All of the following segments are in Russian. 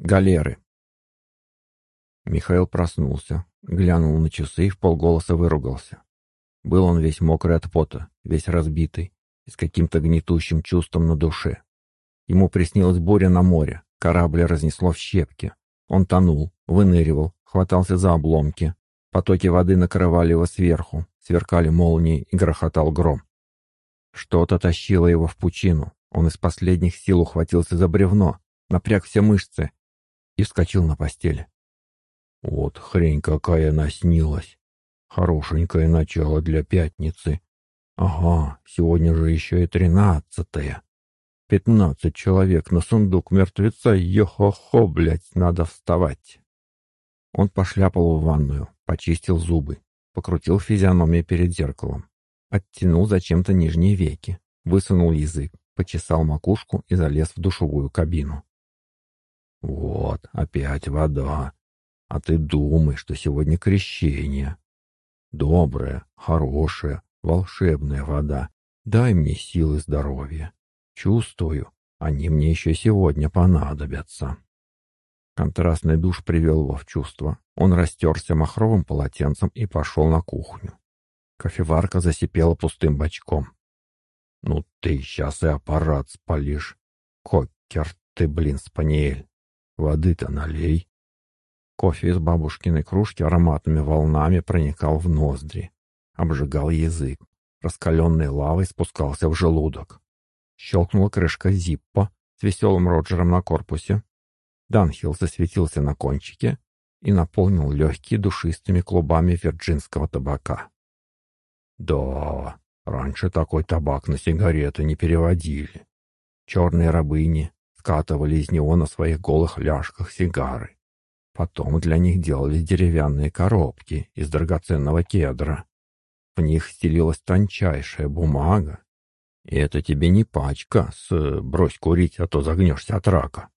Галеры. Михаил проснулся, глянул на часы и в полголоса выругался. Был он весь мокрый от пота, весь разбитый и с каким-то гнетущим чувством на душе. Ему приснилась буря на море, корабль разнесло в щепки. Он тонул, выныривал, хватался за обломки. Потоки воды накрывали его сверху, сверкали молнии и грохотал гром. Что-то тащило его в пучину. Он из последних сил ухватился за бревно, напряг все мышцы и вскочил на постели. Вот хрень какая наснилась. Хорошенькое начало для пятницы. Ага, сегодня же еще и тринадцатое. Пятнадцать человек на сундук мертвеца, йо-хо-хо, блядь, надо вставать. Он пошляпал в ванную, почистил зубы, покрутил физиономию перед зеркалом, оттянул зачем-то нижние веки, высунул язык, почесал макушку и залез в душевую кабину. Вот, опять вода. А ты думай, что сегодня крещение. Добрая, хорошая, волшебная вода. Дай мне силы здоровья. Чувствую, они мне еще сегодня понадобятся. Контрастный душ привел его в чувство. Он растерся махровым полотенцем и пошел на кухню. Кофеварка засипела пустым бачком. «Ну ты сейчас и аппарат спалишь. Кокер ты, блин, спаниель. Воды-то налей». Кофе из бабушкиной кружки ароматными волнами проникал в ноздри, обжигал язык, раскаленной лавой спускался в желудок. Щелкнула крышка зиппа с веселым Роджером на корпусе. Данхилл засветился на кончике и наполнил легкие душистыми клубами вирджинского табака. Да, раньше такой табак на сигареты не переводили. Черные рабыни скатывали из него на своих голых ляжках сигары. Потом для них делали деревянные коробки из драгоценного кедра. В них стелилась тончайшая бумага, и это тебе не пачка с «брось курить, а то загнешься от рака».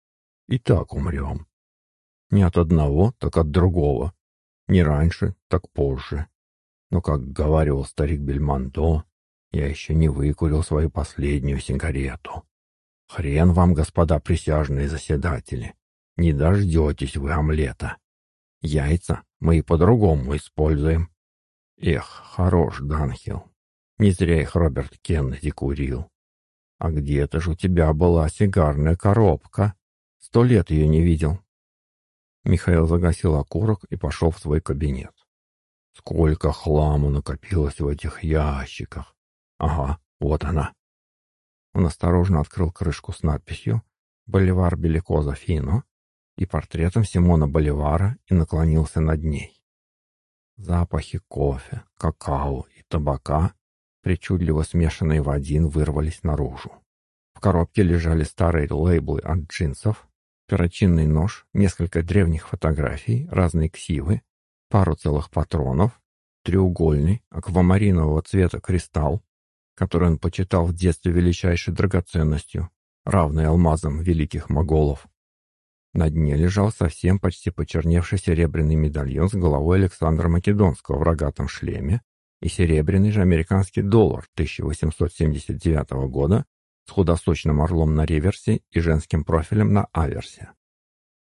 И так умрем. Не от одного, так от другого. Не раньше, так позже. Но, как говаривал старик Бельмондо, я еще не выкурил свою последнюю сигарету. Хрен вам, господа присяжные заседатели, не дождетесь вы омлета. Яйца мы и по-другому используем. Эх, хорош Данхил. Не зря их Роберт Кеннеди курил. А где-то же у тебя была сигарная коробка. Сто лет ее не видел. Михаил загасил окурок и пошел в свой кабинет. Сколько хлама накопилось в этих ящиках. Ага, вот она. Он осторожно открыл крышку с надписью «Боливар Беликоза Фино» и портретом Симона Боливара и наклонился над ней. Запахи кофе, какао и табака причудливо смешанные в один, вырвались наружу. В коробке лежали старые лейблы от джинсов, перочинный нож, несколько древних фотографий, разные ксивы, пару целых патронов, треугольный, аквамаринового цвета кристалл, который он почитал в детстве величайшей драгоценностью, равной алмазам великих моголов. На дне лежал совсем почти почерневший серебряный медальон с головой Александра Македонского в рогатом шлеме и серебряный же американский доллар 1879 года с худосочным орлом на реверсе и женским профилем на аверсе.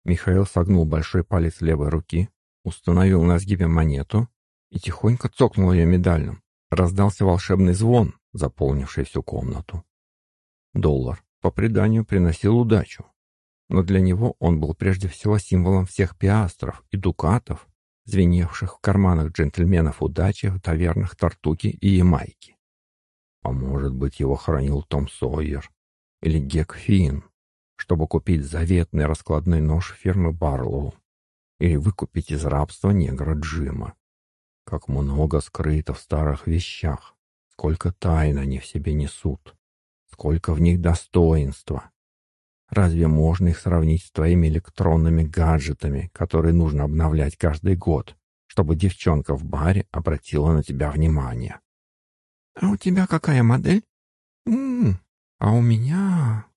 Михаил согнул большой палец левой руки, установил на сгибе монету и тихонько цокнул ее медальным. Раздался волшебный звон, заполнивший всю комнату. Доллар, по преданию, приносил удачу, но для него он был прежде всего символом всех пиастров и дукатов, звеневших в карманах джентльменов удачи в тавернах Тартуки и Ямайки. А может быть, его хранил Том Сойер или Гек Финн, чтобы купить заветный раскладной нож фирмы Барлоу или выкупить из рабства негра Джима. Как много скрыто в старых вещах, сколько тайн они в себе несут, сколько в них достоинства, Разве можно их сравнить с твоими электронными гаджетами, которые нужно обновлять каждый год, чтобы девчонка в баре обратила на тебя внимание? «А у тебя какая модель?» «М -м, «А у меня...»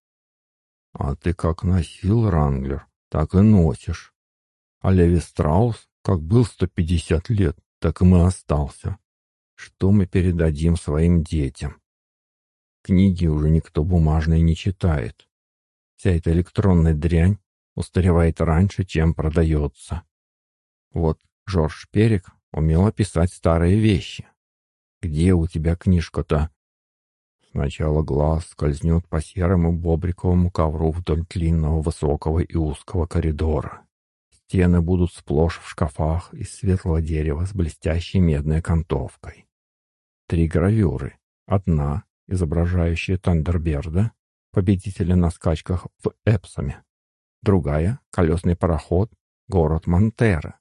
«А ты как носил, Ранглер, так и носишь. А Леви Страус, как был 150 лет, так и мы остался. Что мы передадим своим детям? Книги уже никто бумажные не читает. Вся эта электронная дрянь устаревает раньше, чем продается. Вот Жорж Перик умел описать старые вещи. Где у тебя книжка-то? Сначала глаз скользнет по серому бобриковому ковру вдоль длинного высокого и узкого коридора. Стены будут сплошь в шкафах из светлого дерева с блестящей медной окантовкой. Три гравюры. Одна, изображающая Тандерберда, победителя на скачках в Эпсоме. Другая — колесный пароход, город Монтера.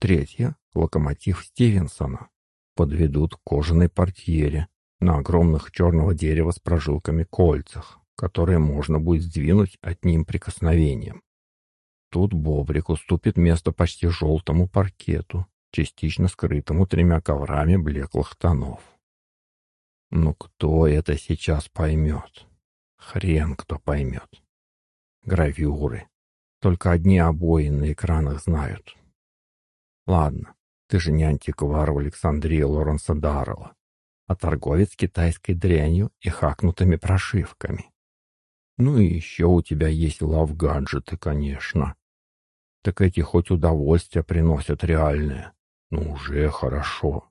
Третья — локомотив Стивенсона. Подведут к кожаной портьере на огромных черного дерева с прожилками кольцах, которые можно будет сдвинуть одним прикосновением. Тут Бобрик уступит место почти желтому паркету, частично скрытому тремя коврами блеклых тонов. Ну кто это сейчас поймет? Хрен кто поймет. Гравюры. Только одни обои на экранах знают. Ладно, ты же не антиквар в Александрии Лоренса Даррелла, а торговец китайской дрянью и хакнутыми прошивками. Ну и еще у тебя есть лав-гаджеты, конечно. Так эти хоть удовольствие приносят реальное. Ну уже хорошо.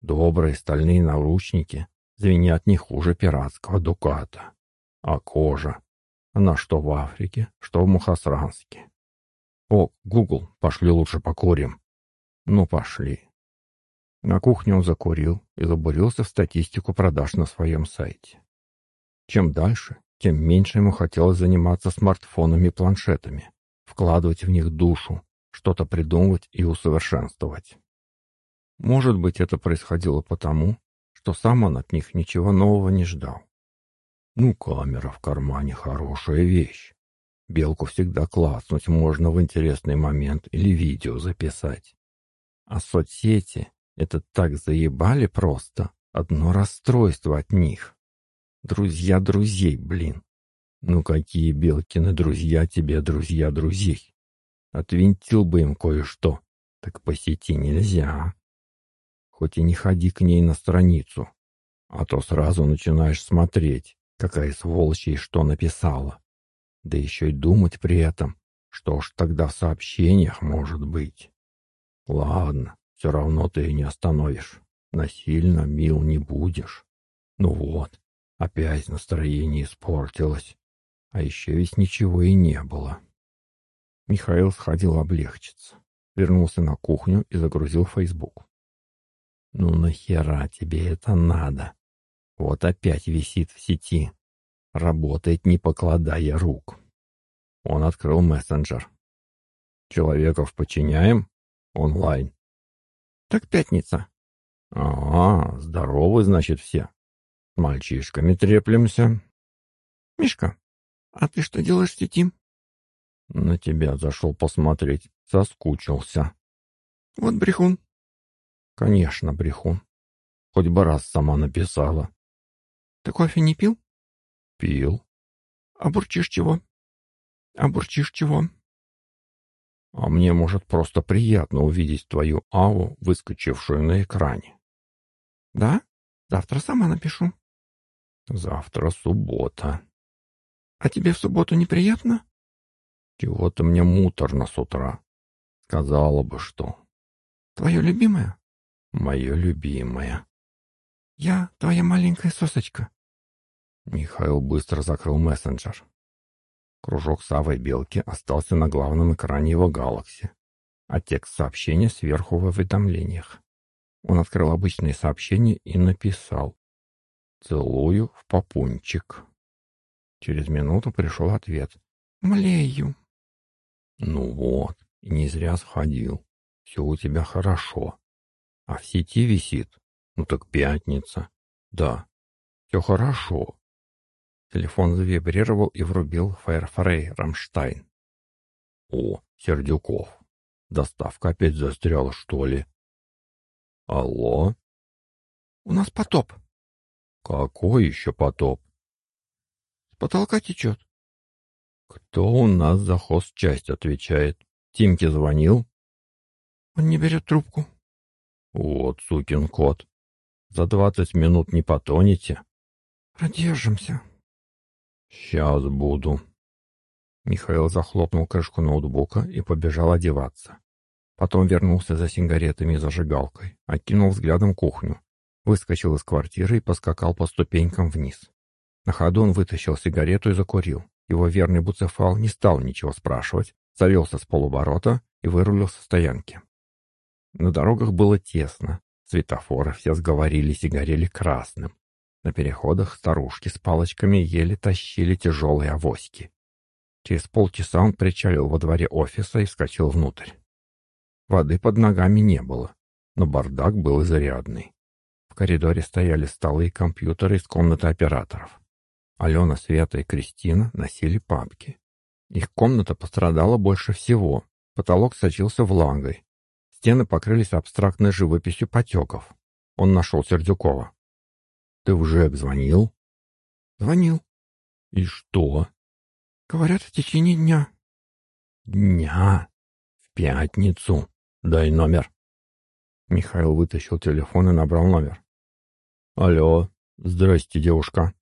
Добрые стальные наручники звенят не хуже пиратского дуката. А кожа? Она что в Африке, что в Мухасранске. О, Гугл, пошли лучше покурим. Ну, пошли. На кухне он закурил и забурился в статистику продаж на своем сайте. Чем дальше, тем меньше ему хотелось заниматься смартфонами и планшетами, вкладывать в них душу, что-то придумывать и усовершенствовать. Может быть, это происходило потому, что сам он от них ничего нового не ждал. Ну, камера в кармане хорошая вещь. Белку всегда класснуть можно в интересный момент или видео записать. А соцсети — это так заебали просто. Одно расстройство от них. Друзья друзей, блин. Ну какие Белкины друзья тебе друзья друзей? Отвинтил бы им кое-что. Так по сети нельзя. Хоть и не ходи к ней на страницу. А то сразу начинаешь смотреть, какая сволочь ей что написала. Да еще и думать при этом, что ж тогда в сообщениях может быть. Ладно, все равно ты ее не остановишь. Насильно мил не будешь. Ну вот, опять настроение испортилось. А еще ведь ничего и не было. Михаил сходил облегчиться. Вернулся на кухню и загрузил Facebook. «Ну нахера тебе это надо? Вот опять висит в сети. Работает, не покладая рук». Он открыл мессенджер. «Человеков подчиняем? Онлайн». «Так пятница». «А, здоровы, значит, все. Мальчишками треплемся». «Мишка, а ты что делаешь в сети?» «На тебя зашел посмотреть. Соскучился». «Вот брехун». «Конечно, брехун. Хоть бы раз сама написала». «Ты кофе не пил?» «Пил». «А бурчишь чего?» «А бурчишь чего?» «А мне, может, просто приятно увидеть твою аву, выскочившую на экране». «Да? Завтра сама напишу». «Завтра суббота». «А тебе в субботу неприятно?» «Чего-то мне муторно с утра. Сказала бы, что». «Твое любимое?» «Мое любимое». «Я твоя маленькая сосочка». Михаил быстро закрыл мессенджер. Кружок Савой Белки остался на главном экране его Galaxy, а текст сообщения сверху в уведомлениях. Он открыл обычные сообщения и написал «Целую в попунчик». Через минуту пришел ответ «Млею». «Ну вот, и не зря сходил. Все у тебя хорошо. А в сети висит? Ну так пятница. Да, все хорошо. Телефон завибрировал и врубил Фаерфрей Рамштайн. О, Сердюков. Доставка опять застряла, что ли? Алло? У нас потоп. Какой еще потоп? С потолка течет. Кто у нас за хозчасть отвечает? Тимке звонил? Он не берет трубку. Вот сукин кот. За двадцать минут не потонете? Продержимся. «Сейчас буду». Михаил захлопнул крышку ноутбука и побежал одеваться. Потом вернулся за сигаретами и зажигалкой, окинул взглядом кухню, выскочил из квартиры и поскакал по ступенькам вниз. На ходу он вытащил сигарету и закурил. Его верный Буцефал не стал ничего спрашивать, завелся с полуборота и вырулил со стоянки. На дорогах было тесно, светофоры все сговорились и горели красным. На переходах старушки с палочками еле тащили тяжелые авоськи. Через полчаса он причалил во дворе офиса и вскочил внутрь. Воды под ногами не было, но бардак был изрядный. В коридоре стояли столы и компьютеры из комнаты операторов. Алена, Света и Кристина носили папки. Их комната пострадала больше всего. Потолок сочился влагой. Стены покрылись абстрактной живописью потеков. Он нашел Сердюкова. «Ты в ЖЭК звонил?» «Звонил». «И что?» «Говорят, в течение дня». «Дня? В пятницу. Дай номер». Михаил вытащил телефон и набрал номер. «Алло, здрасте, девушка.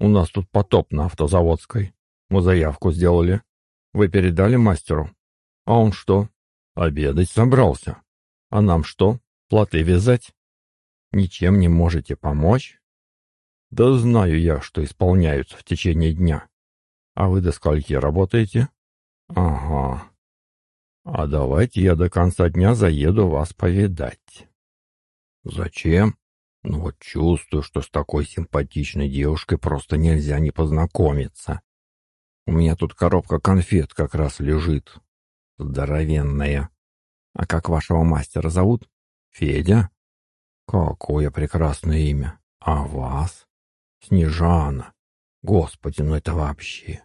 У нас тут потоп на автозаводской. Мы заявку сделали. Вы передали мастеру? А он что? Обедать собрался. А нам что, плоты вязать? Ничем не можете помочь? Да знаю я, что исполняются в течение дня. А вы до скольки работаете? Ага. А давайте я до конца дня заеду вас повидать. Зачем? Ну вот чувствую, что с такой симпатичной девушкой просто нельзя не познакомиться. У меня тут коробка конфет как раз лежит. Здоровенная. А как вашего мастера зовут? Федя? Какое прекрасное имя. А вас? Снежана. Господи, ну это вообще.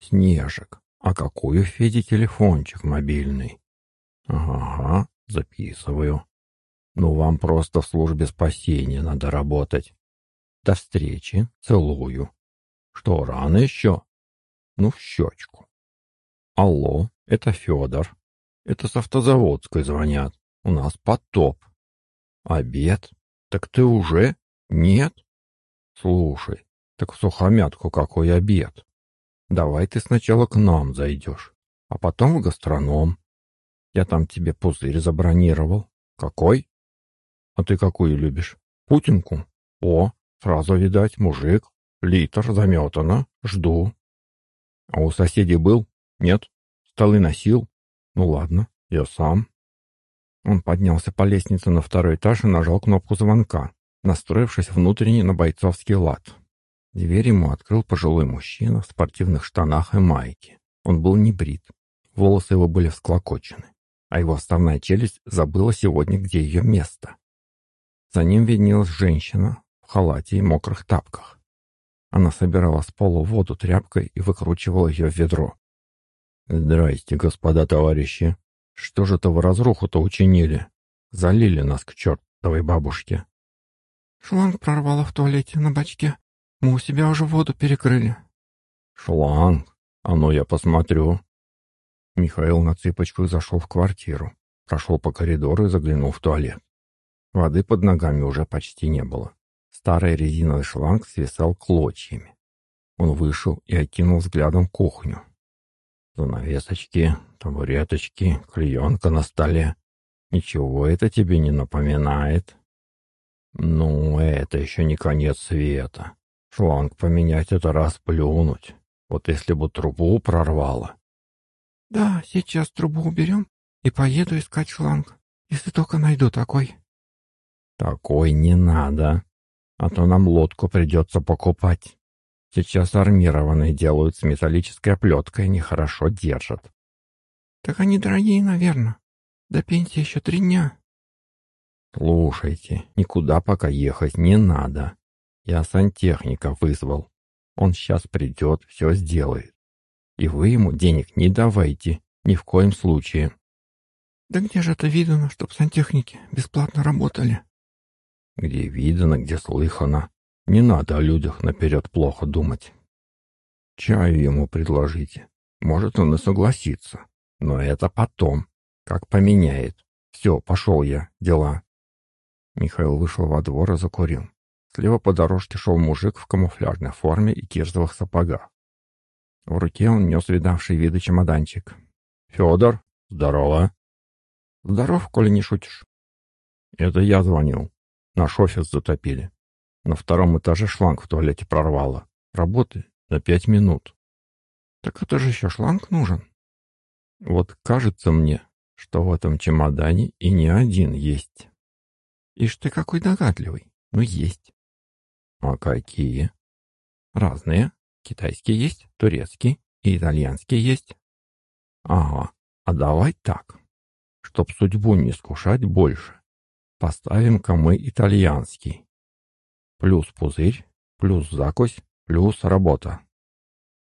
Снежик. А какой у Феди телефончик мобильный? Ага, записываю. Ну, вам просто в службе спасения надо работать. До встречи. Целую. Что, рано еще? Ну, в щечку. Алло, это Федор. Это с автозаводской звонят. У нас потоп. Обед? Так ты уже? Нет? Слушай, так в сухомятку какой обед? Давай ты сначала к нам зайдешь, а потом в гастроном. Я там тебе пузырь забронировал. Какой? А ты какую любишь? Путинку? О, сразу видать, мужик. Литр заметано. Жду. А у соседей был? Нет. Столы носил? Ну ладно, я сам. Он поднялся по лестнице на второй этаж и нажал кнопку звонка, настроившись внутренне на бойцовский лад. Дверь ему открыл пожилой мужчина в спортивных штанах и майке. Он был не брит. Волосы его были всклокочены, а его основная челюсть забыла сегодня, где ее место. За ним виднелась женщина в халате и мокрых тапках. Она собирала с пола воду тряпкой и выкручивала ее в ведро. «Здрасте, господа товарищи. Что же это вы разруху-то учинили? Залили нас к чертовой бабушке». «Шланг прорвало в туалете на бачке. Мы у себя уже воду перекрыли». «Шланг? А ну я посмотрю». Михаил на цыпочках зашел в квартиру, прошел по коридору и заглянул в туалет. Воды под ногами уже почти не было. Старый резиновый шланг свисал клочьями. Он вышел и окинул взглядом кухню. Занавесочки, табуреточки, клеенка на столе. Ничего это тебе не напоминает? Ну, это еще не конец света. Шланг поменять — это раз плюнуть. Вот если бы трубу прорвало. Да, сейчас трубу уберем и поеду искать шланг, если только найду такой. Такой не надо, а то нам лодку придется покупать. Сейчас армированные делают с металлической оплеткой, нехорошо держат. Так они дорогие, наверное. До пенсии еще три дня. Слушайте, никуда пока ехать не надо. Я сантехника вызвал. Он сейчас придет, все сделает. И вы ему денег не давайте, ни в коем случае. Да где же это видно, чтоб сантехники бесплатно работали? Где видано, где слыхано. Не надо о людях наперед плохо думать. Чаю ему предложите. Может, он и согласится. Но это потом. Как поменяет. Все, пошел я. Дела. Михаил вышел во двор и закурил. Слева по дорожке шел мужик в камуфляжной форме и кирзовых сапогах. В руке он нес видавший виды чемоданчик. «Федор, здорово!» «Здоров, коли не шутишь». «Это я звонил. Наш офис затопили. На втором этаже шланг в туалете прорвало. Работы на пять минут». «Так это же еще шланг нужен». «Вот кажется мне, что в этом чемодане и не один есть». «Ишь ты какой догадливый. Ну, есть». «А какие?» «Разные. Китайские есть, турецкие и итальянские есть». «Ага, а давай так. Чтоб судьбу не скушать больше, поставим-ка мы итальянский. Плюс пузырь, плюс закусь, плюс работа.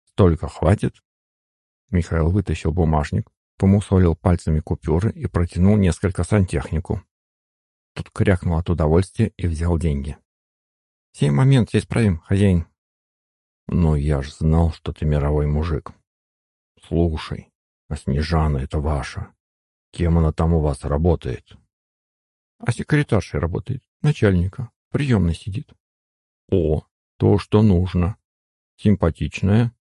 Столько хватит?» Михаил вытащил бумажник, помусолил пальцами купюры и протянул несколько сантехнику. Тот крякнул от удовольствия и взял деньги. «Сей момент здесь правим, хозяин». «Ну, я ж знал, что ты мировой мужик. Слушай, а Снежана это ваша. Кем она там у вас работает?» «А секретаршей работает, начальника, приемной сидит». «О, то, что нужно. Симпатичная?»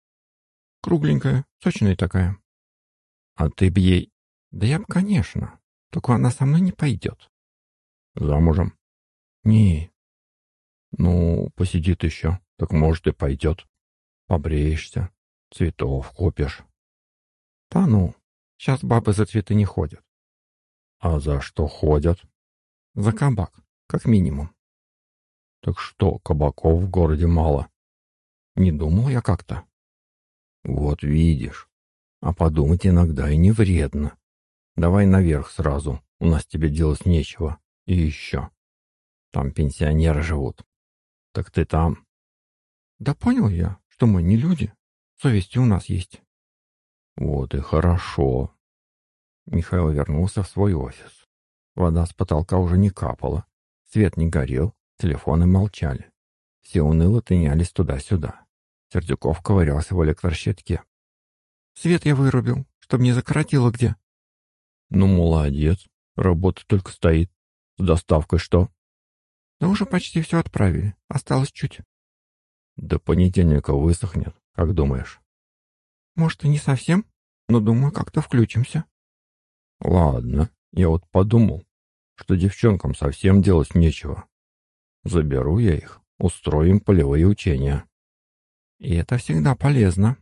«Кругленькая, сочная такая». «А ты б ей...» «Да я бы, конечно. Только она со мной не пойдет». «Замужем?» «Не, ну, посидит еще, так может и пойдет. Побреешься, цветов купишь. Да ну, сейчас бабы за цветы не ходят. А за что ходят? За кабак, как минимум. Так что, кабаков в городе мало? Не думал я как-то. Вот видишь. А подумать иногда и не вредно. Давай наверх сразу, у нас тебе делать нечего. И еще. Там пенсионеры живут. Так ты там. Да понял я, что мы не люди. Совести у нас есть. Вот и хорошо. Михаил вернулся в свой офис. Вода с потолка уже не капала, свет не горел, телефоны молчали. Все уныло тынялись туда-сюда. Сердюков ковырялся в электрощитке. «Свет я вырубил, чтобы не закоротило где». «Ну, молодец. Работа только стоит. С доставкой что?» Да уже почти все отправили. Осталось чуть. До понедельника высохнет, как думаешь? Может, и не совсем, но думаю, как-то включимся. Ладно, я вот подумал, что девчонкам совсем делать нечего. Заберу я их, устроим полевые учения. И это всегда полезно.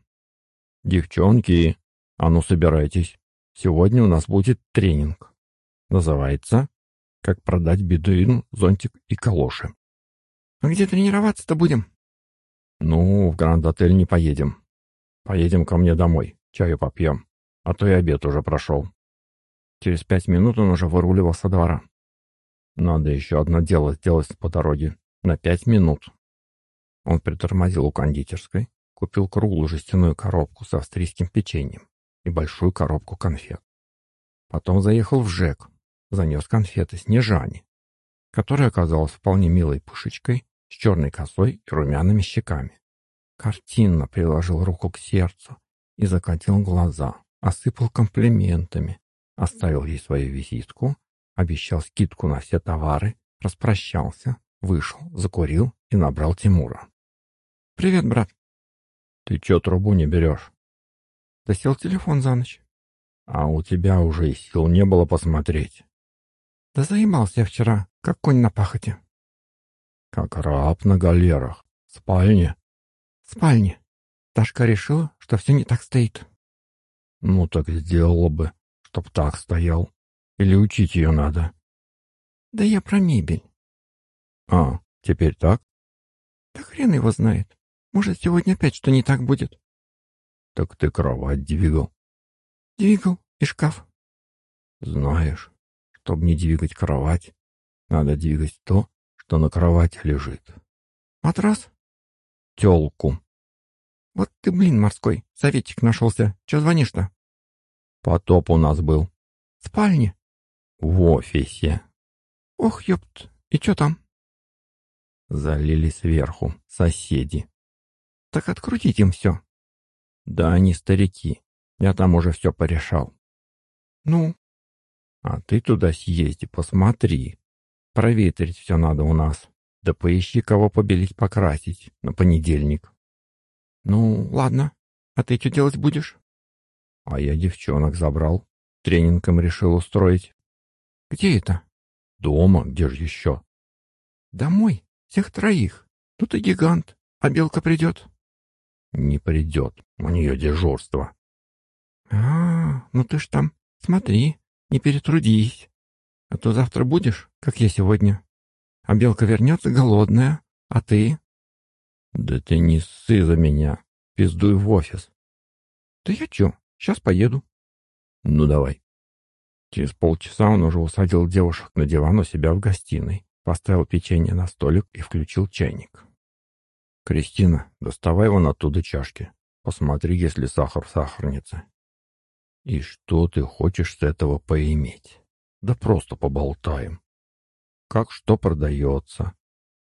Девчонки, а ну собирайтесь. Сегодня у нас будет тренинг. Называется как продать бедуину, зонтик и калоши. «А где тренироваться-то будем?» «Ну, в Гранд-отель не поедем. Поедем ко мне домой, чаю попьем, а то и обед уже прошел». Через пять минут он уже выруливал со двора. «Надо еще одно дело сделать по дороге. На пять минут». Он притормозил у кондитерской, купил круглую жестяную коробку с австрийским печеньем и большую коробку конфет. Потом заехал в ЖЭК, занес конфеты Снежане, которая оказалась вполне милой пушечкой с черной косой и румяными щеками. Картинно приложил руку к сердцу и закатил глаза, осыпал комплиментами, оставил ей свою визитку, обещал скидку на все товары, распрощался, вышел, закурил и набрал Тимура. «Привет, брат». «Ты чё трубу не берешь?» «Да сел телефон за ночь». «А у тебя уже и сил не было посмотреть». Да заебался я вчера, как конь на пахоте. Как раб на галерах. В спальне? В спальне. Ташка решила, что все не так стоит. Ну так сделала бы, чтоб так стоял. Или учить ее надо. Да я про мебель. А, теперь так? Да хрен его знает. Может, сегодня опять что не так будет. Так ты кровать двигал. Двигал и шкаф. Знаешь, чтобы не двигать кровать, надо двигать то, что на кровати лежит. Матрас? Телку. Вот ты, блин, морской, советчик нашелся. Че звонишь-то? Потоп у нас был. В спальне? В офисе. Ох, ёпт, и чё там? Залили сверху, соседи. Так открутить им все. Да они старики, я там уже все порешал. Ну, а ты туда съезди, посмотри. Проветрить все надо у нас. Да поищи, кого побелить, покрасить на понедельник. Ну, ладно. А ты что делать будешь? А я девчонок забрал. Тренингом решил устроить. Где это? Дома, где же еще? Домой, всех троих. Тут и гигант, а белка придет. Не придет, у нее дежурство. А, ну ты ж там, смотри, не перетрудись. А то завтра будешь, как я сегодня. А белка вернется голодная, а ты? Да ты не ссы за меня, пиздуй в офис. Да я чё, сейчас поеду. Ну давай. Через полчаса он уже усадил девушек на диван у себя в гостиной, поставил печенье на столик и включил чайник. «Кристина, доставай вон оттуда чашки. Посмотри, есть ли сахар в сахарнице. И что ты хочешь с этого поиметь? Да просто поболтаем. Как что продается?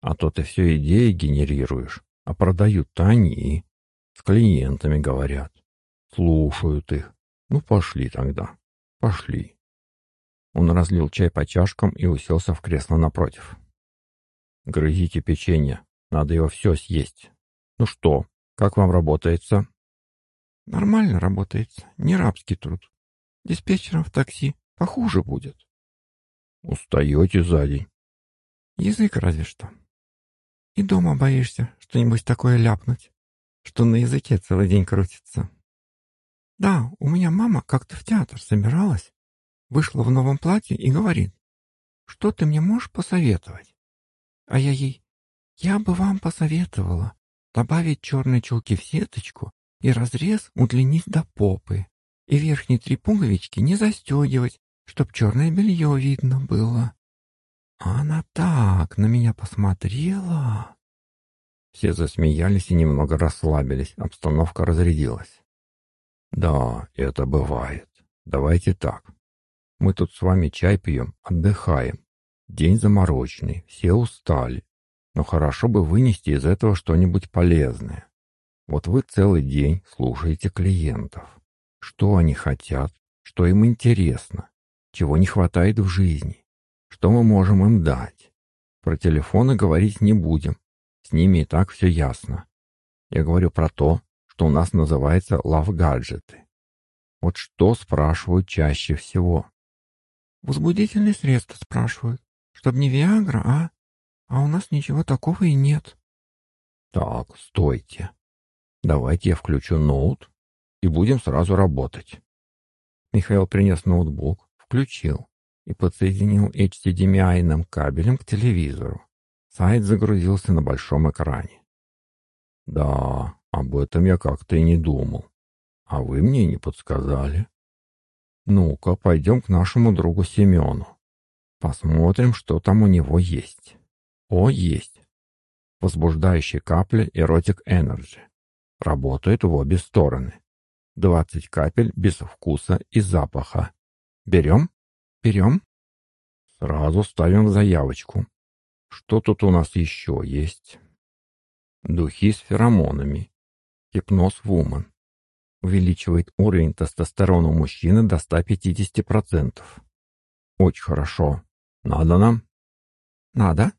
А то ты все идеи генерируешь, а продают-то они. С клиентами говорят. Слушают их. Ну, пошли тогда. Пошли. Он разлил чай по чашкам и уселся в кресло напротив. «Грызите печенье. Надо его все съесть. Ну что, как вам работается?» «Нормально работается. Не рабский труд. Диспетчером в такси похуже будет». «Устаете за день?» «Язык разве что. И дома боишься что-нибудь такое ляпнуть, что на языке целый день крутится. Да, у меня мама как-то в театр собиралась, вышла в новом платье и говорит, что ты мне можешь посоветовать? А я ей, я бы вам посоветовала добавить черные чулки в сеточку и разрез удлинить до попы, и верхние три пуговички не застегивать, чтоб черное белье видно было. А она так на меня посмотрела. Все засмеялись и немного расслабились, обстановка разрядилась. Да, это бывает. Давайте так. Мы тут с вами чай пьем, отдыхаем. День замороченный, все устали. Но хорошо бы вынести из этого что-нибудь полезное. Вот вы целый день слушаете клиентов. Что они хотят, что им интересно, чего не хватает в жизни, что мы можем им дать. Про телефоны говорить не будем, с ними и так все ясно. Я говорю про то, что у нас называется лав-гаджеты. Вот что спрашивают чаще всего? Возбудительные средства спрашивают. Чтоб не Виагра, а? А у нас ничего такого и нет. Так, стойте. Давайте я включу ноут и будем сразу работать. Михаил принес ноутбук, включил и подсоединил HDMI кабелем к телевизору. Сайт загрузился на большом экране. Да, об этом я как-то и не думал. А вы мне не подсказали. Ну-ка, пойдем к нашему другу Семену. Посмотрим, что там у него есть. О, есть. Возбуждающие капли Erotic Energy. Работает в обе стороны. 20 капель без вкуса и запаха. Берем? Берем? Сразу ставим в заявочку. Что тут у нас еще есть? Духи с феромонами. Гипноз Вумен увеличивает уровень тестостерона у мужчины до 150%. Очень хорошо. Надо нам? Надо.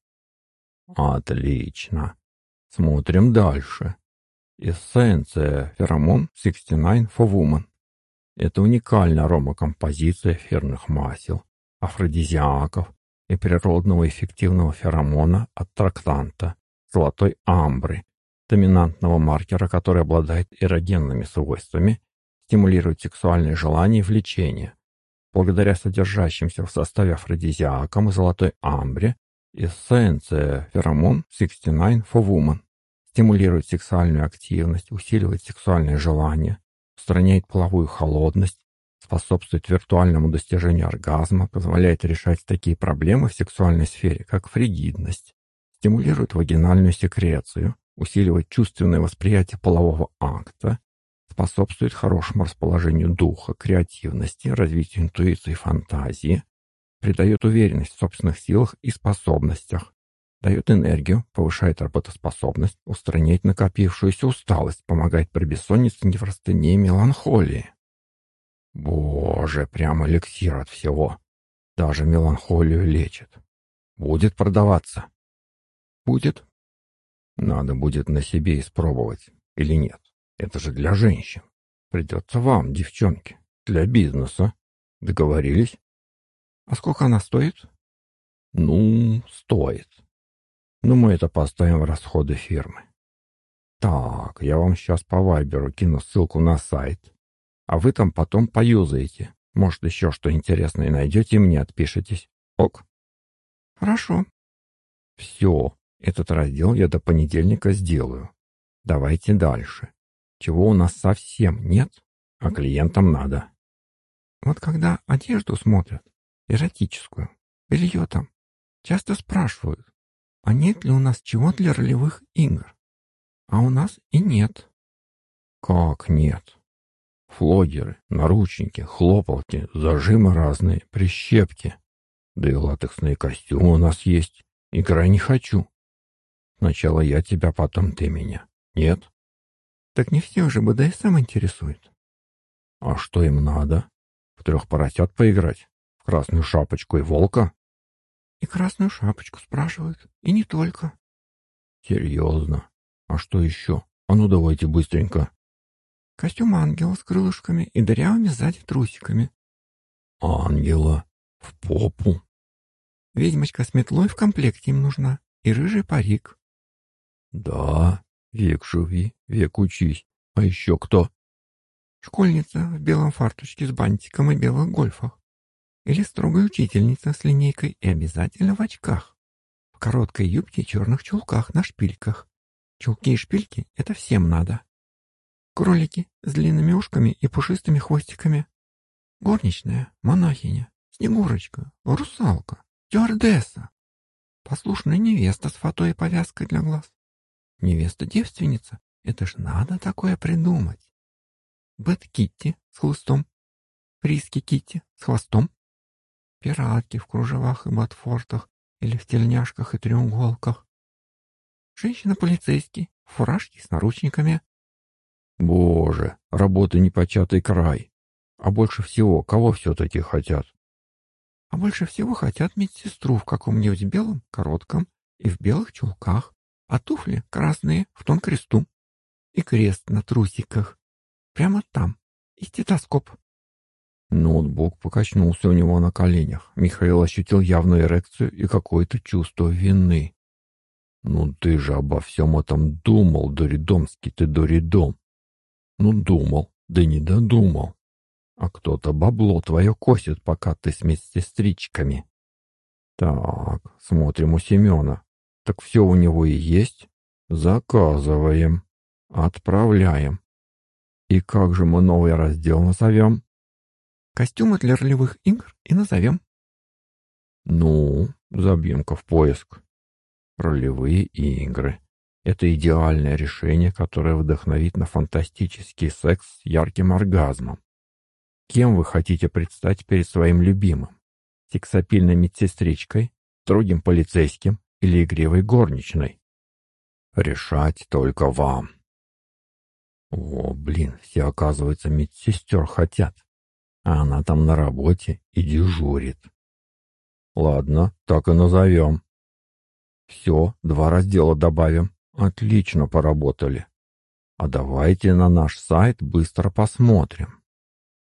Отлично. Смотрим дальше. Эссенция феромон 69 for Woman. Это уникальная аромакомпозиция эфирных масел, афродизиаков и природного эффективного феромона от трактанта, золотой амбры, доминантного маркера, который обладает эрогенными свойствами, стимулирует сексуальные желания и влечения. Благодаря содержащимся в составе афродизиакам и золотой амбре, эссенция феромон 69 for Woman стимулирует сексуальную активность, усиливает сексуальные желания, устраняет половую холодность, способствует виртуальному достижению оргазма, позволяет решать такие проблемы в сексуальной сфере, как фригидность, стимулирует вагинальную секрецию, усиливает чувственное восприятие полового акта, способствует хорошему расположению духа, креативности, развитию интуиции и фантазии, придает уверенность в собственных силах и способностях, дает энергию, повышает работоспособность, устраняет накопившуюся усталость, помогает при бессоннице, неврастении меланхолии. Боже, прям эликсир от всего. Даже меланхолию лечит. Будет продаваться. Будет, надо будет на себе испробовать или нет. Это же для женщин. Придется вам, девчонки, для бизнеса. Договорились? А сколько она стоит? Ну, стоит. Но мы это поставим в расходы фирмы. Так, я вам сейчас по вайберу кину ссылку на сайт. А вы там потом поюзаете. Может, еще что интересное найдете и мне отпишитесь. Ок? Хорошо. Все, этот раздел я до понедельника сделаю. Давайте дальше. Чего у нас совсем нет, а клиентам надо. Вот когда одежду смотрят, эротическую, белье там, часто спрашивают, а нет ли у нас чего для ролевых игр? А у нас и нет. Как нет? Флогеры, наручники, хлопалки, зажимы разные, прищепки. Да и латексные костюмы у нас есть. Играй не хочу. Сначала я тебя, потом ты меня. Нет? Так не все же БДСМ интересует. А что им надо? В трех поросят поиграть? В красную шапочку и волка? И красную шапочку спрашивают. И не только. Серьезно? А что еще? А ну давайте быстренько. Костюм ангела с крылышками и дырявыми сзади трусиками. Ангела? В попу? Ведьмочка с метлой в комплекте им нужна. И рыжий парик. Да, век живи, век учись. А еще кто? Школьница в белом фарточке с бантиком и белых гольфах. Или строгая учительница с линейкой и обязательно в очках. В короткой юбке и черных чулках на шпильках. Чулки и шпильки — это всем надо. Кролики с длинными ушками и пушистыми хвостиками. Горничная, монахиня, снегурочка, русалка, стюардесса. Послушная невеста с фатой и повязкой для глаз. Невеста-девственница. Это ж надо такое придумать. Bad Kitty с хлыстом. Frisky Kitty с хвостом. Пиратки в кружевах и ботфортах или в тельняшках и треуголках. Женщина-полицейский в фуражке с наручниками. Боже, работа непочатый край. А больше всего кого все-таки хотят? А больше всего хотят медсестру в каком-нибудь белом, коротком и в белых чулках, а туфли красные в тон кресту. И крест на трусиках. Прямо там. И стетоскоп. Ноутбук покачнулся у него на коленях. Михаил ощутил явную эрекцию и какое-то чувство вины. «Ну ты же обо всем этом думал, Доридомский ты Доридом!» «Ну думал, да не додумал. А кто-то бабло твое косит, пока ты с медсестричками». «Так, смотрим у Семена. Так все у него и есть? Заказываем. Отправляем. И как же мы новый раздел назовем? Костюмы для ролевых игр и назовем. Ну, забьем-ка в поиск. Ролевые игры. Это идеальное решение, которое вдохновит на фантастический секс с ярким оргазмом. Кем вы хотите предстать перед своим любимым? Сексапильной медсестричкой? Строгим полицейским? Или игривой горничной? Решать только вам. О, блин, все, оказывается, медсестер хотят. А она там на работе и дежурит. Ладно, так и назовем. Все, два раздела добавим. Отлично поработали. А давайте на наш сайт быстро посмотрим.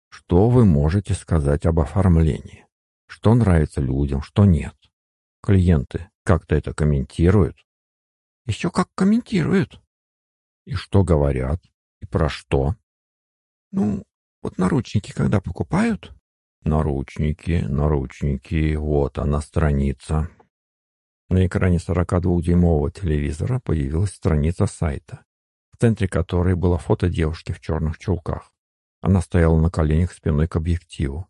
Что вы можете сказать об оформлении? Что нравится людям, что нет? Клиенты как-то это комментируют? Еще как комментируют. И что говорят? И про что? Ну, вот наручники когда покупают? Наручники, наручники, вот она страница. На экране 42-дюймового телевизора появилась страница сайта, в центре которой было фото девушки в черных чулках. Она стояла на коленях спиной к объективу.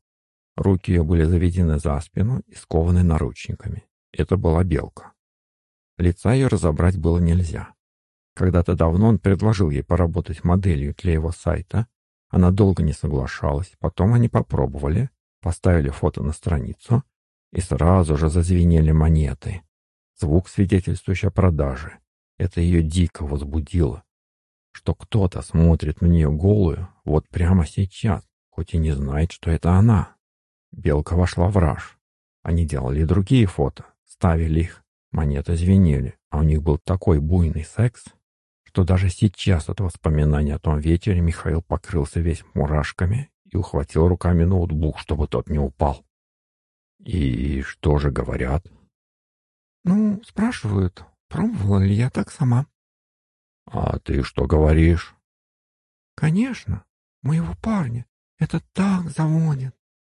Руки ее были заведены за спину и скованы наручниками. Это была белка. Лица ее разобрать было нельзя. Когда-то давно он предложил ей поработать моделью для его сайта. Она долго не соглашалась. Потом они попробовали, поставили фото на страницу, и сразу же зазвенели монеты. Звук, свидетельствующий о продаже. Это ее дико возбудило. Что кто-то смотрит на нее голую вот прямо сейчас, хоть и не знает, что это она. Белка вошла в раж. Они делали другие фото, ставили их. Монеты звенели, а у них был такой буйный секс, что даже сейчас от воспоминания о том вечере Михаил покрылся весь мурашками и ухватил руками ноутбук, чтобы тот не упал. «И что же говорят?» «Ну, спрашивают, пробовала ли я так сама». «А ты что говоришь?» «Конечно, моего парня. Это так заводит.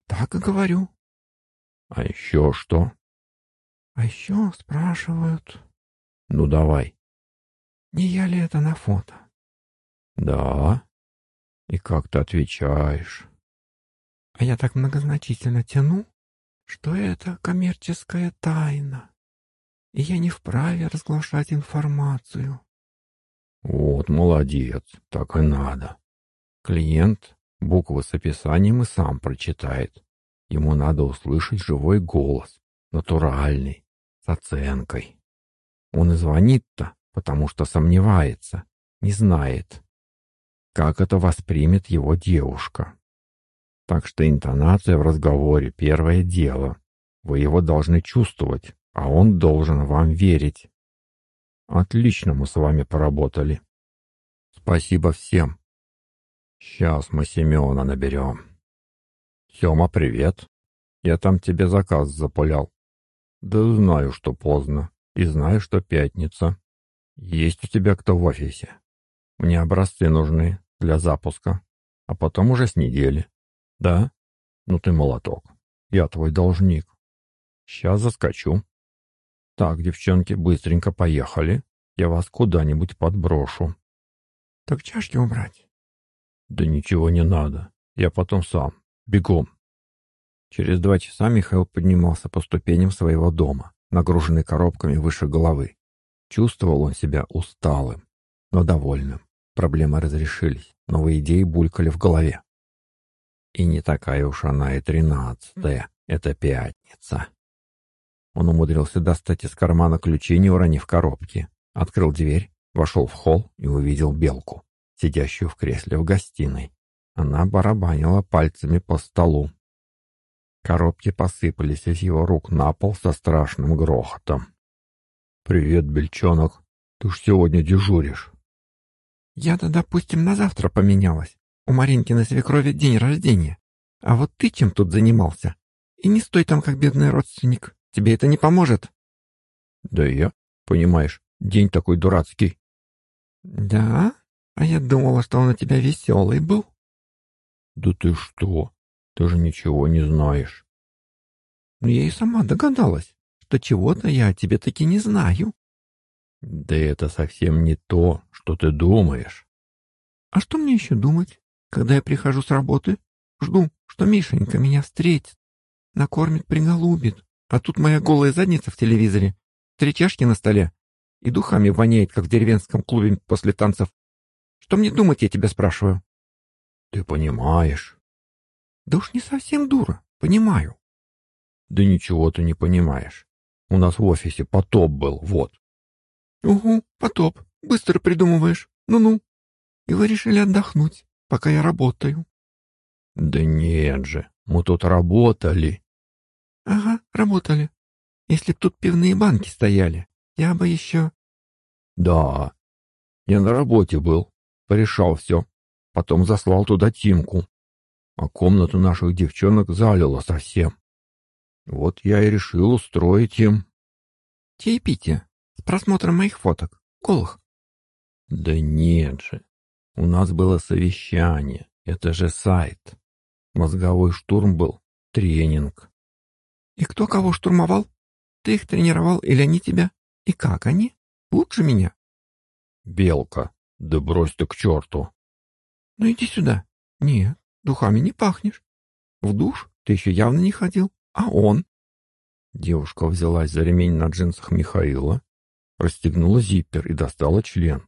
Так и говорю». «А еще что?» «А еще спрашивают...» «Ну, давай». «Не я ли это на фото?» «Да? И как ты отвечаешь?» «А я так многозначительно тяну, что это коммерческая тайна, и я не вправе разглашать информацию». «Вот молодец, так и надо. Клиент буквы с описанием и сам прочитает. Ему надо услышать живой голос, натуральный, с оценкой. Он и звонит-то, потому что сомневается, не знает, как это воспримет его девушка. Так что интонация в разговоре — первое дело. Вы его должны чувствовать, а он должен вам верить. Отлично мы с вами поработали. Спасибо всем. Сейчас мы Семена наберем. Сема, привет. Я там тебе заказ запулял. Да знаю, что поздно, и знаю, что пятница. Есть у тебя кто в офисе? Мне образцы нужны для запуска, а потом уже с недели. Да? Ну ты молоток. Я твой должник. Сейчас заскочу. Так, девчонки, быстренько поехали. Я вас куда-нибудь подброшу. Так чашки убрать? Да ничего не надо. Я потом сам. Бегом. Через два часа Михаил поднимался по ступеням своего дома, нагруженный коробками выше головы. Чувствовал он себя усталым, но довольным. Проблемы разрешились, новые идеи булькали в голове. И не такая уж она и тринадцатая, это пятница. Он умудрился достать из кармана ключи, не уронив коробки. Открыл дверь, вошел в холл и увидел белку, сидящую в кресле в гостиной. Она барабанила пальцами по столу, Коробки посыпались из его рук на пол со страшным грохотом. «Привет, бельчонок. Ты ж сегодня дежуришь». «Я-то, допустим, на завтра поменялась. У Маринкиной свекрови день рождения. А вот ты чем тут занимался? И не стой там, как бедный родственник. Тебе это не поможет». «Да я, понимаешь, день такой дурацкий». «Да? А я думала, что он у тебя веселый был». «Да ты что? Ты же ничего не знаешь. Но я и сама догадалась, что чего-то я о тебе таки не знаю. Да это совсем не то, что ты думаешь. А что мне еще думать, когда я прихожу с работы? Жду, что Мишенька меня встретит, накормит, приголубит. А тут моя голая задница в телевизоре, три чашки на столе и духами воняет, как в деревенском клубе после танцев. Что мне думать, я тебя спрашиваю? Ты понимаешь, да уж не совсем дура, понимаю. Да ничего ты не понимаешь. У нас в офисе потоп был, вот. Угу, потоп. Быстро придумываешь. Ну-ну. И вы решили отдохнуть, пока я работаю. Да нет же, мы тут работали. Ага, работали. Если б тут пивные банки стояли, я бы еще... Да, я на работе был, порешал все. Потом заслал туда Тимку а комнату наших девчонок залило совсем. Вот я и решил устроить им. Чаепитие с просмотром моих фоток, голых. Да нет же, у нас было совещание, это же сайт. Мозговой штурм был, тренинг. И кто кого штурмовал? Ты их тренировал или они тебя? И как они? Лучше меня? Белка, да брось ты к черту. Ну иди сюда. Нет, Духами не пахнешь. В душ ты еще явно не ходил, а он...» Девушка взялась за ремень на джинсах Михаила, расстегнула зиппер и достала член,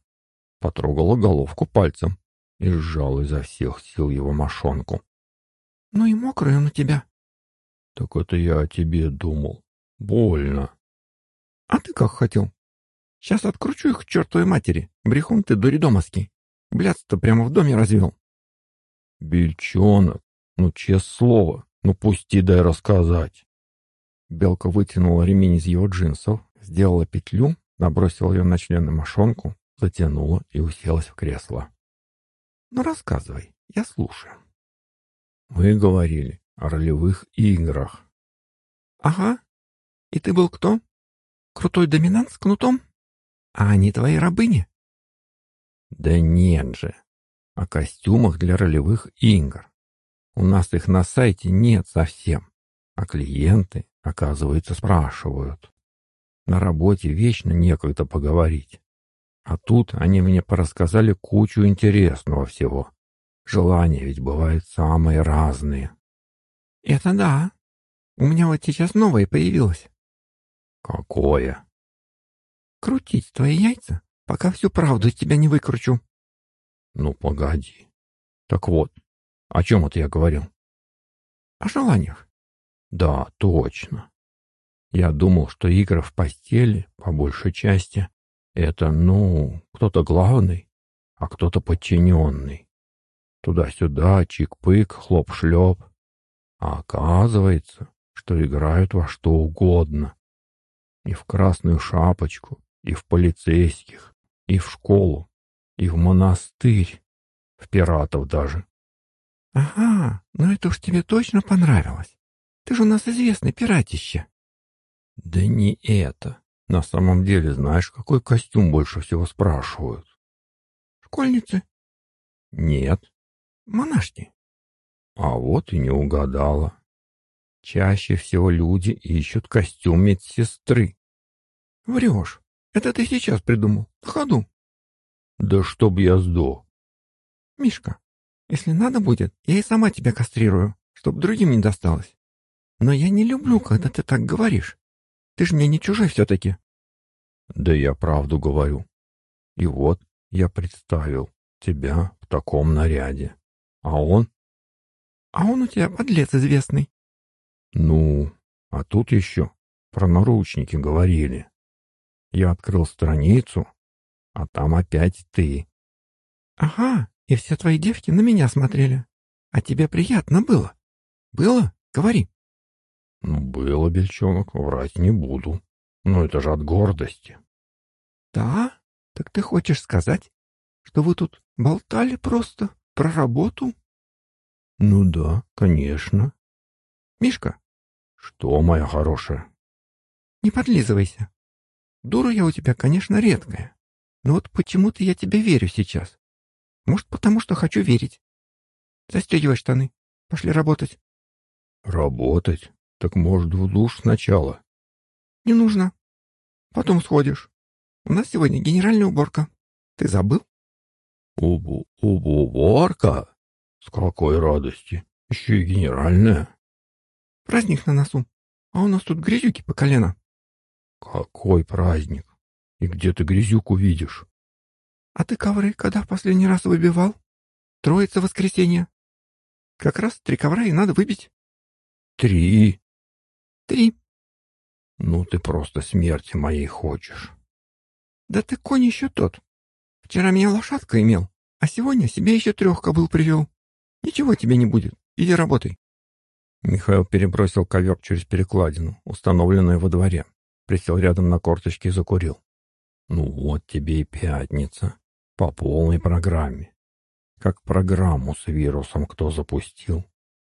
потрогала головку пальцем и сжала изо всех сил его мошонку. «Ну и мокрый он у тебя». «Так это я о тебе думал. Больно». «А ты как хотел? Сейчас откручу их к чертовой матери. Брехун ты дуридомовский. Блядство прямо в доме развел». «Бельчонок, ну, честное слово, ну пусти дай рассказать». Белка вытянула ремень из его джинсов, сделала петлю, набросила ее на член мошонку, Затянула и уселась в кресло. «Ну, рассказывай, я слушаю». «Мы говорили о ролевых играх». «Ага. И ты был кто? Крутой доминант с кнутом? А они твои рабыни?» «Да нет же. О костюмах для ролевых игр. У нас их на сайте нет совсем, а клиенты, оказывается, спрашивают. На работе вечно некогда поговорить. А тут они мне порассказали кучу интересного всего. Желания ведь бывают самые разные. Это да. У меня вот сейчас новое появилось. Какое? Крутить твои яйца, пока всю правду из тебя не выкручу. Ну, погоди. Так вот, о чем это я говорил? О желаниях. Да, точно. Я думал, что игры в постели, по большей части, это, ну, кто-то главный, а кто-то подчиненный. Туда-сюда, чик-пык, хлоп-шлеп. А оказывается, что играют во что угодно. И в красную шапочку, и в полицейских, и в школу, и в монастырь, в пиратов даже. Ага, ну это уж тебе точно понравилось. Ты же у нас известный пиратище. Да не это. На самом деле, знаешь, какой костюм больше всего спрашивают? Школьницы? Нет. Монашки? А вот и не угадала. Чаще всего люди ищут костюм медсестры. Врешь. Это ты сейчас придумал. В ходу. Да чтоб я сдох. Мишка, если надо будет, я и сама тебя кастрирую, чтоб другим не досталось. Но я не люблю, когда ты так говоришь. Ты же мне не чужой все-таки. Да я правду говорю. И вот я представил тебя в таком наряде. А он? А он у тебя подлец известный. Ну, а тут еще про наручники говорили. Я открыл страницу, а там опять ты. Ага, и все твои девки на меня смотрели. А тебе приятно было? Было? Говори. Ну, было, Бельчонок, врать не буду. Но это же от гордости. Да? Так ты хочешь сказать, что вы тут болтали просто про работу? Ну да, конечно. Мишка. Что, моя хорошая? Не подлизывайся. Дура я у тебя, конечно, редкая. Но вот почему-то я тебе верю сейчас. Может, потому что хочу верить. Застегивай штаны. Пошли работать. Работать? Так может, в душ сначала? Не нужно. Потом сходишь. У нас сегодня генеральная уборка. Ты забыл? Убу уборка? С какой радости? Еще и генеральная. Праздник на носу. А у нас тут грязюки по колено. Какой праздник? И где ты грязюку видишь? А ты ковры когда в последний раз выбивал? Троица воскресенье. Как раз три ковра и надо выбить. Три? Три. Ну ты просто смерти моей хочешь. Да ты конь еще тот. Вчера меня лошадка имел, а сегодня себе еще трех кобыл привел. Ничего тебе не будет. Иди работай. Михаил перебросил ковер через перекладину, установленную во дворе. Присел рядом на корточки и закурил. Ну вот тебе и пятница. По полной программе. Как программу с вирусом кто запустил.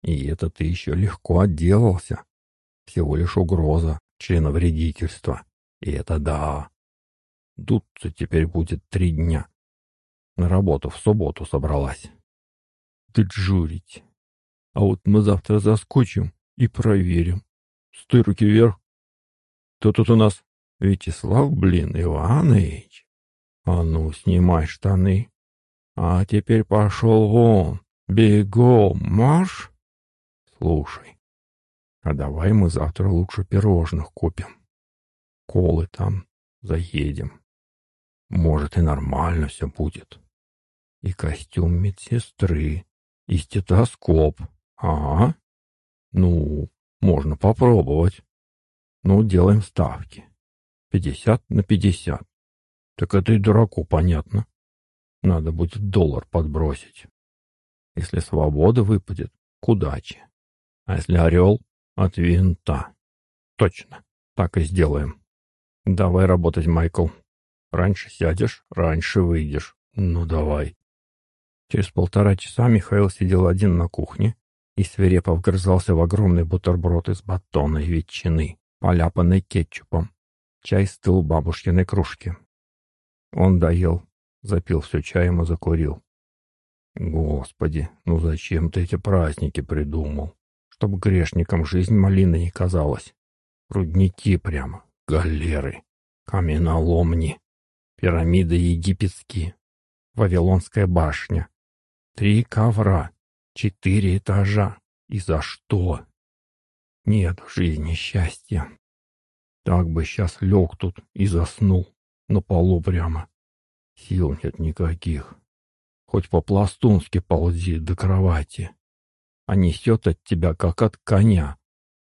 И это ты еще легко отделался. Всего лишь угроза, членовредительства. И это да. Дуться теперь будет три дня. На работу в субботу собралась. Ты джурить. А вот мы завтра заскочим и проверим. Стой руки вверх. Кто тут у нас? Вячеслав, блин, Иванович. А ну, снимай штаны. А теперь пошел вон. Бегом, марш. Слушай, а давай мы завтра лучше пирожных купим. Колы там, заедем. Может, и нормально все будет. И костюм медсестры, и стетоскоп. Ага. Ну, можно попробовать. Ну, делаем ставки. Пятьдесят на пятьдесят. Так это и дураку понятно. Надо будет доллар подбросить. Если свобода выпадет, к удаче. А если орел, от винта. Точно, так и сделаем. Давай работать, Майкл. Раньше сядешь, раньше выйдешь. Ну давай. Через полтора часа Михаил сидел один на кухне и свирепо вгрызался в огромный бутерброд из батона и ветчины, поляпанный кетчупом. Чай стыл бабушкиной кружке. Он доел, запил все чаем и закурил. Господи, ну зачем ты эти праздники придумал? Чтоб грешникам жизнь малины не казалась. Рудники прямо, галеры, каменоломни, пирамиды египетские, Вавилонская башня, три ковра, четыре этажа. И за что? Нет в жизни счастья. Так бы сейчас лег тут и заснул, на полу прямо. Сил нет никаких. Хоть по-пластунски ползи до кровати. А несет от тебя, как от коня.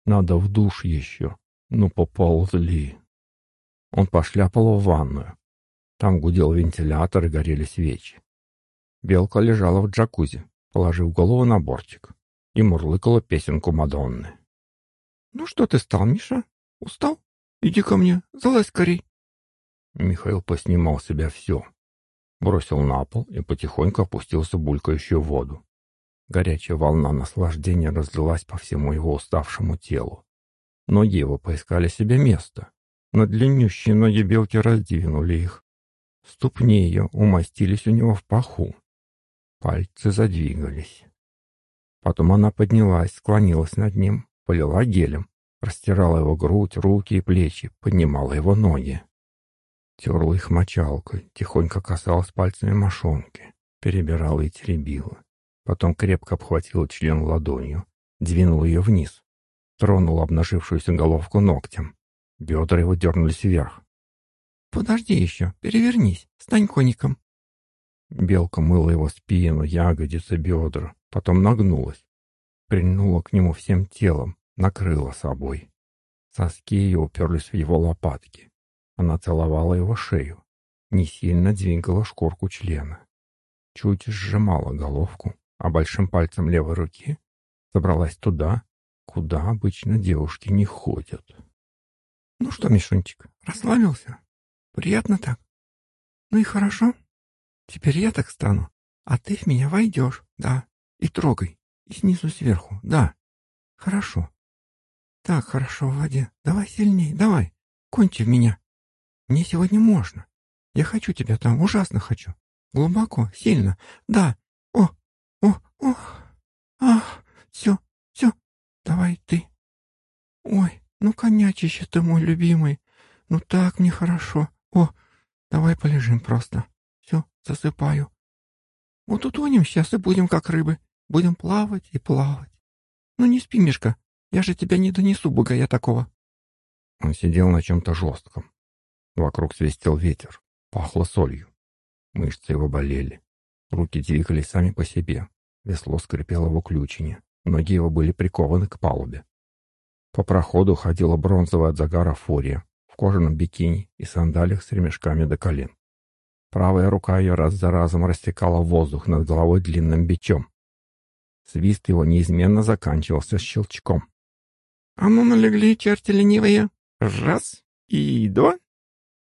Надо в душ еще. Ну, поползли. Он пошляпал в ванную. Там гудел вентилятор и горели свечи. Белка лежала в джакузи, положив голову на бортик, и мурлыкала песенку Мадонны. «Ну что ты стал, Миша? Устал? Иди ко мне, залазь скорей!» Михаил поснимал себя все. Бросил на пол и потихоньку опустился в булькающую воду. Горячая волна наслаждения разлилась по всему его уставшему телу. Ноги его поискали себе место, но длиннющие ноги белки раздвинули их. Ступни ее умастились у него в паху. Пальцы задвигались. Потом она поднялась, склонилась над ним, полила гелем, растирала его грудь, руки и плечи, поднимала его ноги. Терла их мочалкой, тихонько касалась пальцами мошонки, перебирала и теребила. Потом крепко обхватила член ладонью, двинула ее вниз, тронула обнажившуюся головку ногтем. Бедра его дернулись вверх. «Подожди еще, перевернись, стань коником». Белка мыла его спину, ягодицы, бедра, потом нагнулась, прильнула к нему всем телом, накрыла собой. Соски ее уперлись в его лопатки. Она целовала его шею, не сильно двигала шкурку члена. Чуть сжимала головку, а большим пальцем левой руки забралась туда, куда обычно девушки не ходят. «Ну что, Мишунчик, расслабился? Приятно так? Ну и хорошо. Теперь я так стану, а ты в меня войдешь, да, и трогай, и снизу сверху, да. Хорошо. Так хорошо в. Давай сильней, давай, коньте в меня. Мне сегодня можно. Я хочу тебя там, ужасно хочу. Глубоко, сильно. Да. О, о, о. Ах, все, все. Давай ты. Ой, ну конячище ты мой любимый. Ну так мне хорошо. О, давай полежим просто. Все, засыпаю. Вот утонем сейчас и будем как рыбы. Будем плавать и плавать. Ну не спи, Мишка. Я же тебя не донесу, бугая такого. Он сидел на чем-то жестком, Вокруг свистел ветер, пахло солью. Мышцы его болели. Руки двигались сами по себе. Весло скрипело в уключине. Ноги его были прикованы к палубе. По проходу ходила бронзовая от загара фурия в кожаном бикини и сандалиях с ремешками до колен. Правая рука ее раз за разом растекала воздух над головой длинным бичом. Свист его неизменно заканчивался щелчком. «А ну налегли, черти ленивые! Раз и два!»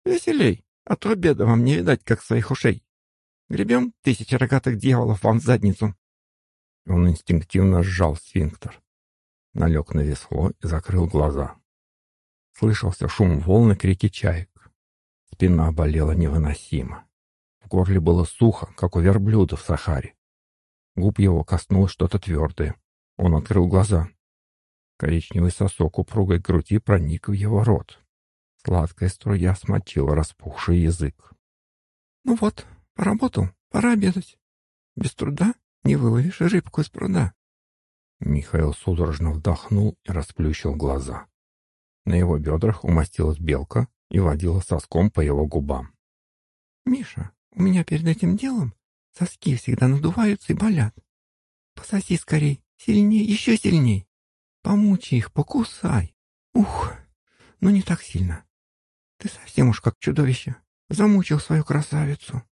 Веселей, а то обеда вам не видать, как своих ушей. Гребем тысячи рогатых дьяволов вам в задницу. Он инстинктивно сжал сфинктер, налег на весло и закрыл глаза. Слышался шум волны, крики чаек. Спина болела невыносимо. В горле было сухо, как у верблюда в Сахаре. Губ его коснулось что-то твердое. Он открыл глаза. Коричневый сосок упругой груди проник в его рот. Сладкая струя смочила распухший язык. «Ну вот, поработал, пора обедать. Без труда не выловишь рыбку из пруда». Михаил судорожно вдохнул и расплющил глаза. На его бедрах умостилась белка и водила соском по его губам. «Миша, у меня перед этим делом соски всегда надуваются и болят. Пососи скорей, сильней, еще сильней. Помучи их, покусай. Ух, но не так сильно. Ты совсем уж как чудовище. Замучил свою красавицу.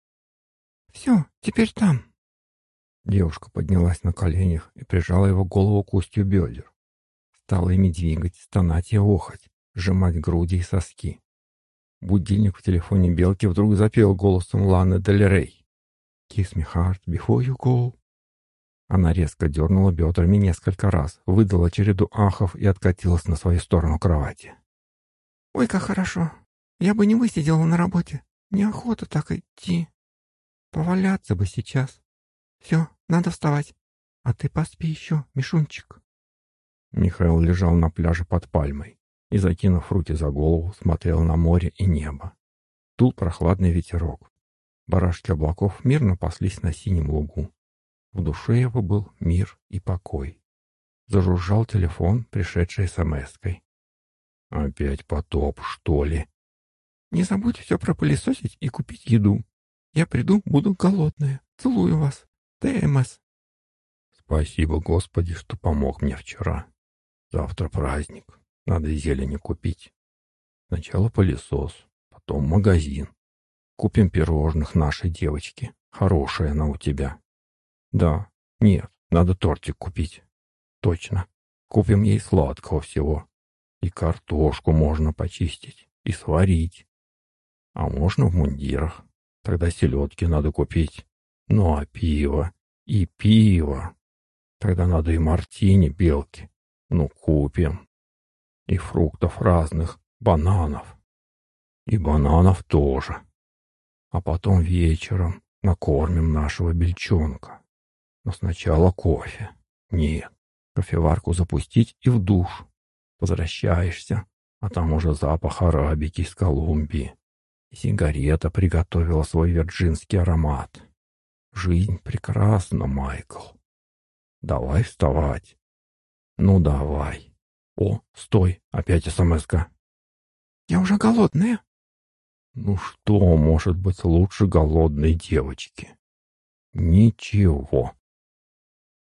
Все, теперь там. Девушка поднялась на коленях и прижала его голову к устью бедер. Стала ими двигать, стонать и охать, сжимать груди и соски. Будильник в телефоне Белки вдруг запел голосом Ланы Дель. «Kiss me hard before you go». Она резко дернула бедрами несколько раз, выдала череду ахов и откатилась на свою сторону кровати. «Ой, как хорошо! Я бы не высидела на работе. Неохота так идти. Поваляться бы сейчас. Все, надо вставать. А ты поспи еще, Мишунчик». Михаил лежал на пляже под пальмой и, закинув руки за голову, смотрел на море и небо. Тут прохладный ветерок. Барашки облаков мирно паслись на синем лугу. В душе его был мир и покой. Зажужжал телефон, пришедший смс-кой. «Опять потоп, что ли?» «Не забудь все пропылесосить и купить еду. Я приду, буду голодная. Целую вас. ТМС». «Спасибо, Господи, что помог мне вчера. Завтра праздник. Надо зелени купить. Сначала пылесос, потом магазин. Купим пирожных нашей девочке. Хорошая она у тебя. Да, нет, надо тортик купить. Точно. Купим ей сладкого всего. И картошку можно почистить, и сварить. А можно в мундирах. Тогда селедки надо купить. Ну а пиво? И пиво. Тогда надо и мартини белки. Ну, купим. И фруктов разных, бананов. И бананов тоже. А потом вечером накормим нашего бельчонка. Но сначала кофе. Нет, кофеварку запустить и в душ. Возвращаешься, а там уже запах арабики из Колумбии. И сигарета приготовила свой вирджинский аромат. Жизнь прекрасна, Майкл. Давай вставать. Ну, давай. О, стой, опять СМС-ка. Я уже голодная. Ну что может быть лучше голодной девочки? Ничего.